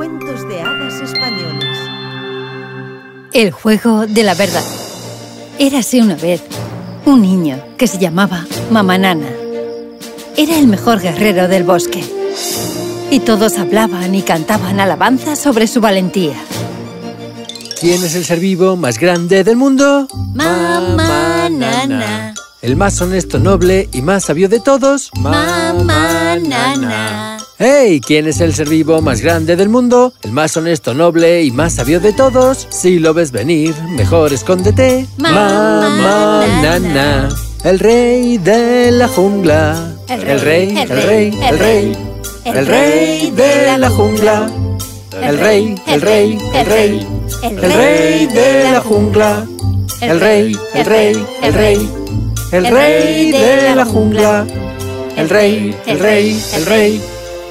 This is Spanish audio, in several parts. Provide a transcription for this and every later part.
Cuentos de hadas españoles. El juego de la verdad. Érase una vez un niño que se llamaba Mamanana. Era el mejor guerrero del bosque. Y todos hablaban y cantaban alabanzas sobre su valentía. ¿Quién es el ser vivo más grande del mundo? Mamanana. El más honesto, noble y más sabio de todos. Mamanana. ¡Hey! ¿Quién es el ser vivo más grande del mundo? El más honesto, noble y más sabio de todos. Si lo ves venir, mejor escóndete. Mamanana. El rey de la jungla. El rey, el rey, el rey. El rey de la jungla. El rey, el rey, el rey. El rey de la jungla. El rey, el rey, el rey. El rey de la jungla. El rey, el rey, el rey.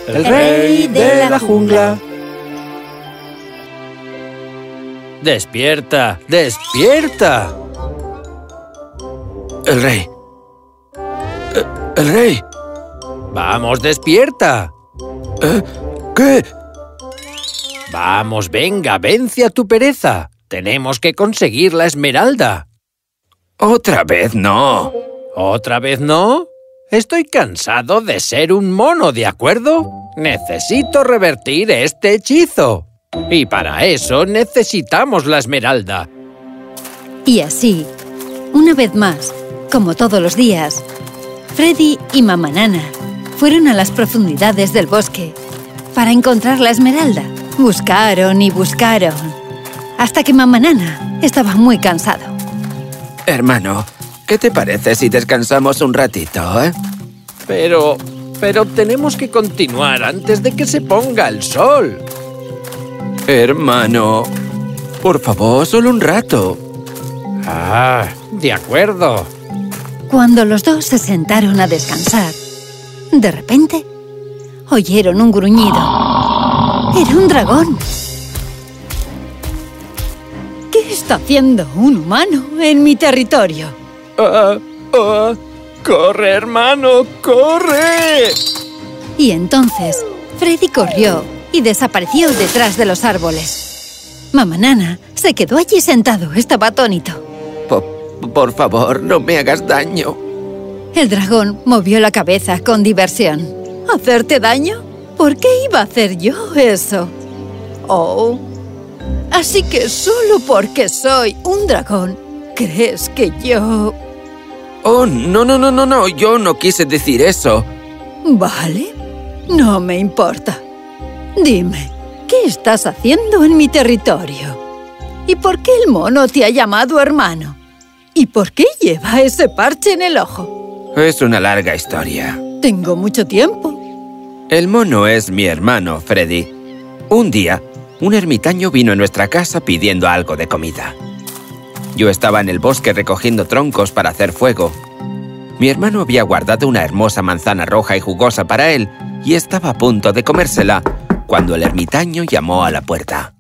El rey de la jungla. Despierta, despierta. El rey. Eh, El rey. Vamos, despierta. ¿Eh? ¿Qué? Vamos, venga, vence a tu pereza. Tenemos que conseguir la esmeralda. Otra vez no. ¿Otra vez no? Estoy cansado de ser un mono, ¿de acuerdo? Necesito revertir este hechizo. Y para eso necesitamos la esmeralda. Y así, una vez más, como todos los días, Freddy y Mamanana fueron a las profundidades del bosque para encontrar la esmeralda. Buscaron y buscaron, hasta que Mamanana estaba muy cansado. Hermano, ¿qué te parece si descansamos un ratito, eh? Pero... pero tenemos que continuar antes de que se ponga el sol. Hermano, por favor, solo un rato. Ah, de acuerdo. Cuando los dos se sentaron a descansar, de repente oyeron un gruñido. Era un dragón. ¿Qué está haciendo un humano en mi territorio? Ah, ah, ¡Corre, hermano! ¡Corre! Y entonces Freddy corrió y desapareció detrás de los árboles. Mamanana se quedó allí sentado, estaba atónito. Po- por favor, no me hagas daño. El dragón movió la cabeza con diversión. ¿Hacerte daño? ¿Por qué iba a hacer yo eso? Oh. Así que solo porque soy un dragón, ¿crees que yo... Oh, no, no, no, no, no, yo no quise decir eso. Vale, no me importa. Dime, ¿qué estás haciendo en mi territorio? ¿Y por qué el mono te ha llamado hermano? ¿Y por qué lleva ese parche en el ojo? Es una larga historia. Tengo mucho tiempo. El mono es mi hermano, Freddy. Un día, un ermitaño vino a nuestra casa pidiendo algo de comida. Yo estaba en el bosque recogiendo troncos para hacer fuego. Mi hermano había guardado una hermosa manzana roja y jugosa para él y estaba a punto de comérsela cuando el ermitaño llamó a la puerta.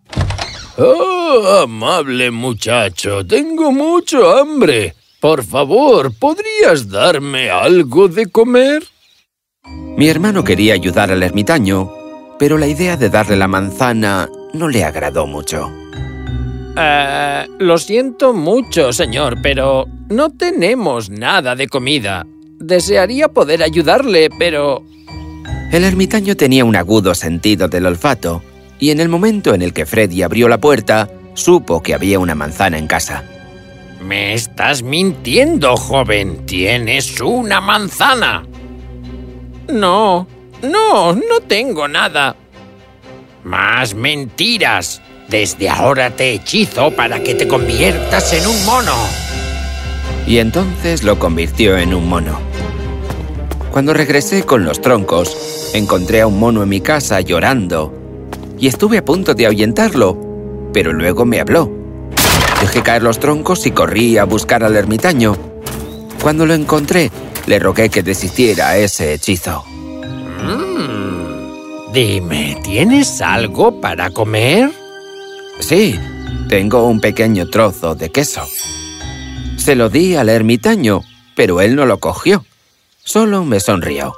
¡Oh, amable muchacho! Tengo mucho hambre. Por favor, ¿podrías darme algo de comer? Mi hermano quería ayudar al ermitaño, pero la idea de darle la manzana no le agradó mucho. Eh, lo siento mucho, señor, pero no tenemos nada de comida. Desearía poder ayudarle, pero... El ermitaño tenía un agudo sentido del olfato, y en el momento en el que Freddy abrió la puerta, supo que había una manzana en casa. Me estás mintiendo, joven. Tienes una manzana. No, no, no tengo nada. Más mentiras. Desde ahora te hechizo para que te conviertas en un mono. Y entonces lo convirtió en un mono. Cuando regresé con los troncos, encontré a un mono en mi casa llorando y estuve a punto de ahuyentarlo, pero luego me habló. Dejé caer los troncos y corrí a buscar al ermitaño. Cuando lo encontré, le rogué que desistiera ese hechizo. Mm. Dime, ¿tienes algo para comer? Sí, tengo un pequeño trozo de queso. Se lo di al ermitaño, pero él no lo cogió. Solo me sonrió.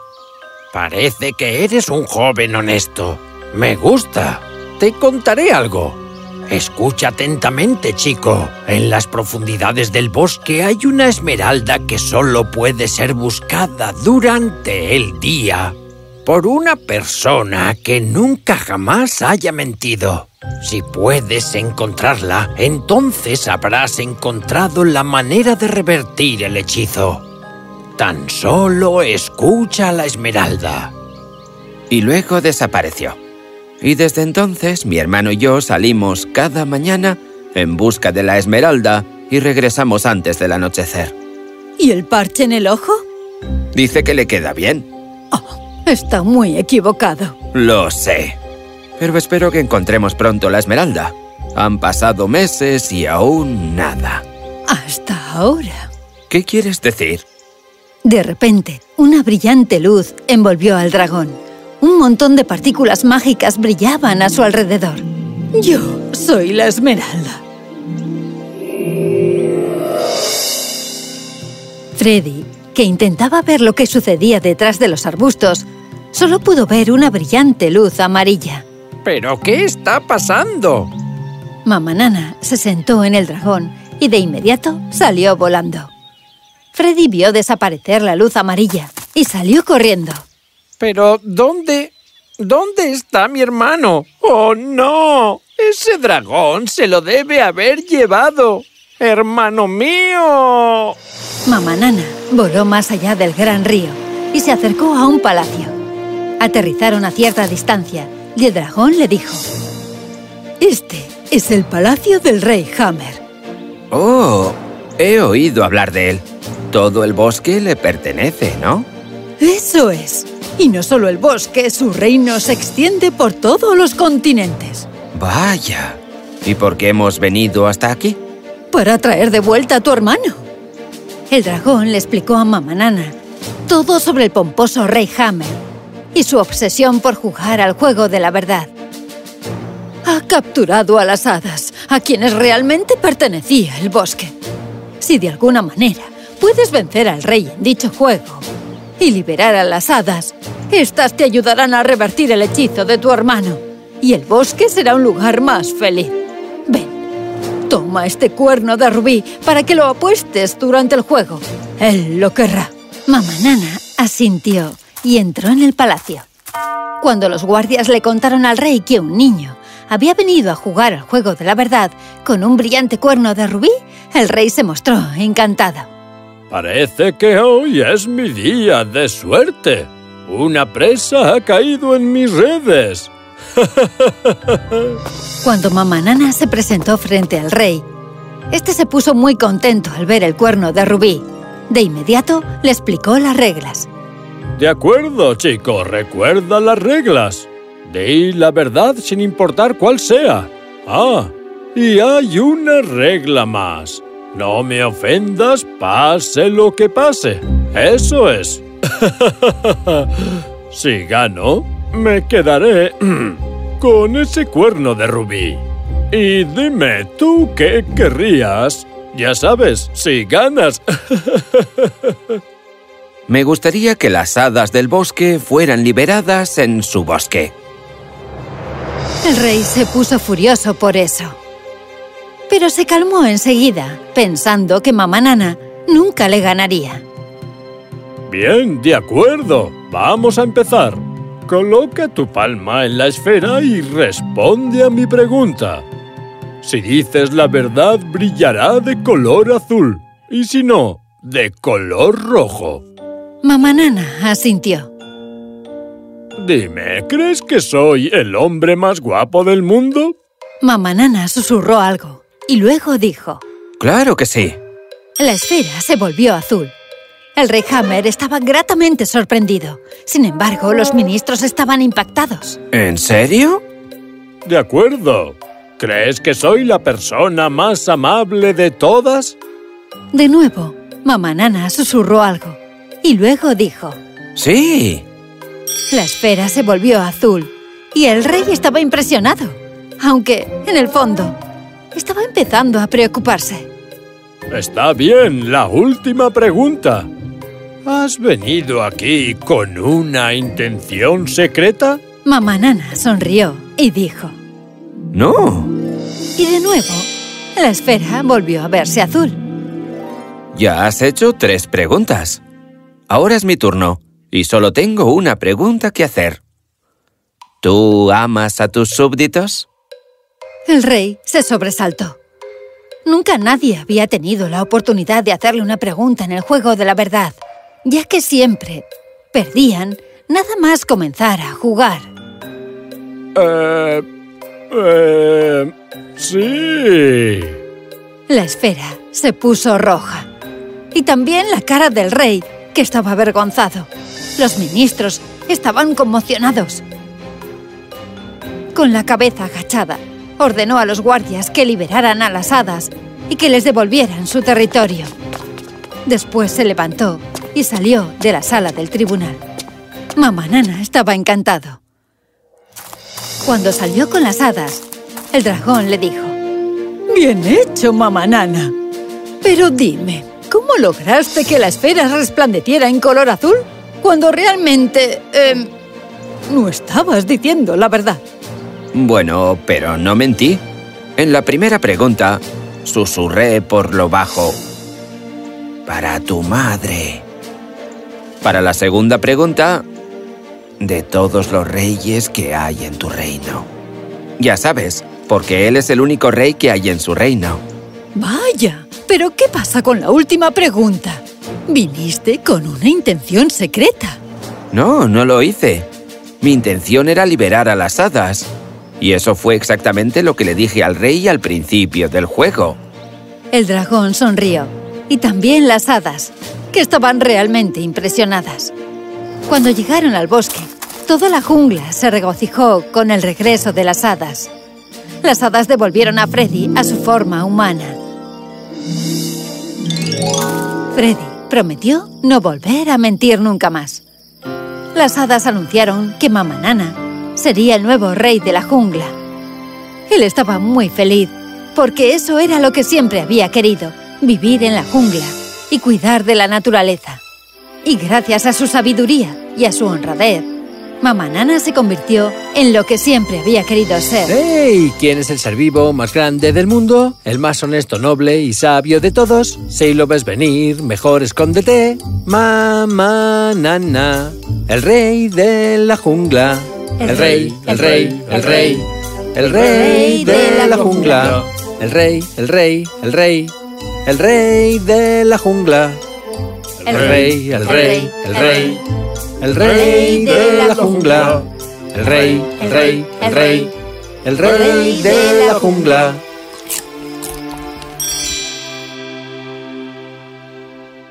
Parece que eres un joven honesto. Me gusta. te contaré algo. Escucha atentamente, chico. En las profundidades del bosque hay una esmeralda que solo puede ser buscada durante el día por una persona que nunca jamás haya mentido. Si puedes encontrarla, entonces habrás encontrado la manera de revertir el hechizo. Tan solo escucha a la esmeralda. Y luego desapareció. Y desde entonces mi hermano y yo salimos cada mañana en busca de la esmeralda y regresamos antes del anochecer. ¿Y el parche en el ojo? Dice que le queda bien. Está muy equivocado. Lo sé. Pero espero que encontremos pronto la esmeralda. Han pasado meses y aún nada. Hasta ahora. ¿Qué quieres decir? De repente, una brillante luz envolvió al dragón. Un montón de partículas mágicas brillaban a su alrededor. Yo soy la Esmeralda. Freddy, que intentaba ver lo que sucedía detrás de los arbustos, solo pudo ver una brillante luz amarilla. ¿Pero qué está pasando? Mamá Nana se sentó en el dragón y de inmediato salió volando. Freddy vio desaparecer la luz amarilla y salió corriendo. Pero, ¿dónde... ¿Dónde está mi hermano? ¡Oh, no! Ese dragón se lo debe haber llevado. ¡Hermano mío! Mamá Nana voló más allá del gran río y se acercó a un palacio. Aterrizaron a cierta distancia y el dragón le dijo Este es el palacio del rey Hammer. Oh, he oído hablar de él. Todo el bosque le pertenece, ¿no? Eso es. Y no solo el bosque, su reino se extiende por todos los continentes. Vaya. ¿Y por qué hemos venido hasta aquí? Para traer de vuelta a tu hermano. El dragón le explicó a Mamá Nana todo sobre el pomposo rey Hammer y su obsesión por jugar al juego de la verdad. Ha capturado a las hadas, a quienes realmente pertenecía el bosque. Si de alguna manera puedes vencer al rey en dicho juego, y liberar a las hadas. Estas te ayudarán a revertir el hechizo de tu hermano. Y el bosque será un lugar más feliz. Toma este cuerno de rubí para que lo apuestes durante el juego. Él lo querrá. Mamá Nana asintió y entró en el palacio. Cuando los guardias le contaron al rey que un niño había venido a jugar al juego de la verdad con un brillante cuerno de rubí, el rey se mostró encantado. Parece que hoy es mi día de suerte. Una presa ha caído en mis redes. Cuando Mamá Nana se presentó frente al rey, este se puso muy contento al ver el cuerno de Rubí. De inmediato le explicó las reglas. De acuerdo, chico, recuerda las reglas. Di la verdad sin importar cuál sea. Ah, y hay una regla más. No me ofendas, pase lo que pase. Eso es. si gano, me quedaré con ese cuerno de rubí. Y dime, ¿tú qué querrías? Ya sabes, si ganas. me gustaría que las hadas del bosque fueran liberadas en su bosque. El rey se puso furioso por eso pero se calmó enseguida, pensando que Mamá Nana nunca le ganaría. Bien, de acuerdo. Vamos a empezar. Coloca tu palma en la esfera y responde a mi pregunta. Si dices la verdad, brillará de color azul. Y si no, de color rojo. Mamá Nana asintió. Dime, ¿crees que soy el hombre más guapo del mundo? Mamá Nana susurró algo y luego dijo ¡Claro que sí! La esfera se volvió azul. El rey Hammer estaba gratamente sorprendido. Sin embargo, los ministros estaban impactados. ¿En serio? De acuerdo. ¿Crees que soy la persona más amable de todas? De nuevo, Mamá Nana susurró algo. Y luego dijo... ¡Sí! La esfera se volvió azul. Y el rey estaba impresionado. Aunque, en el fondo, estaba empezando a preocuparse. Está bien, la última pregunta. ¿Has venido aquí con una intención secreta? Mamá Nana sonrió y dijo... No. Y de nuevo, la esfera volvió a verse azul. Ya has hecho tres preguntas. Ahora es mi turno y solo tengo una pregunta que hacer. ¿Tú amas a tus súbditos? El rey se sobresaltó. Nunca nadie había tenido la oportunidad de hacerle una pregunta en el juego de la verdad, ya que siempre perdían nada más comenzar a jugar. Eh... Eh... Sí. La esfera se puso roja. Y también la cara del rey, que estaba avergonzado. Los ministros estaban conmocionados. Con la cabeza agachada, ordenó a los guardias que liberaran a las hadas y que les devolvieran su territorio. Después se levantó y salió de la sala del tribunal. Mamá Nana estaba encantado. Cuando salió con las hadas, el dragón le dijo Bien hecho, mamá Nana. Pero dime, ¿cómo lograste que la esfera resplandeciera en color azul cuando realmente... Eh, no estabas diciendo la verdad? Bueno, pero no mentí. En la primera pregunta, susurré por lo bajo. Para tu madre. Para la segunda pregunta, de todos los reyes que hay en tu reino. Ya sabes, porque él es el único rey que hay en su reino. Vaya, pero ¿qué pasa con la última pregunta? Viniste con una intención secreta. No, no lo hice. Mi intención era liberar a las hadas. Y eso fue exactamente lo que le dije al rey al principio del juego. El dragón sonrió. Y también las hadas, que estaban realmente impresionadas. Cuando llegaron al bosque, toda la jungla se regocijó con el regreso de las hadas. Las hadas devolvieron a Freddy a su forma humana. Freddy prometió no volver a mentir nunca más. Las hadas anunciaron que Mamá Nana sería el nuevo rey de la jungla. Él estaba muy feliz, porque eso era lo que siempre había querido, vivir en la jungla y cuidar de la naturaleza. Y gracias a su sabiduría y a su honradez, Mamá Nana se convirtió en lo que siempre había querido ser. ¡Hey! ¿Quién es el ser vivo más grande del mundo? El más honesto, noble y sabio de todos. Si lo ves venir, mejor escóndete. Mamá Nana, el rey de la jungla. El rey, el rey, el rey. El rey de la jungla. El rey, el rey, el rey. El rey de la jungla. El rey, el rey, el rey. El rey de la jungla. El rey, el rey, el rey. El rey de la jungla.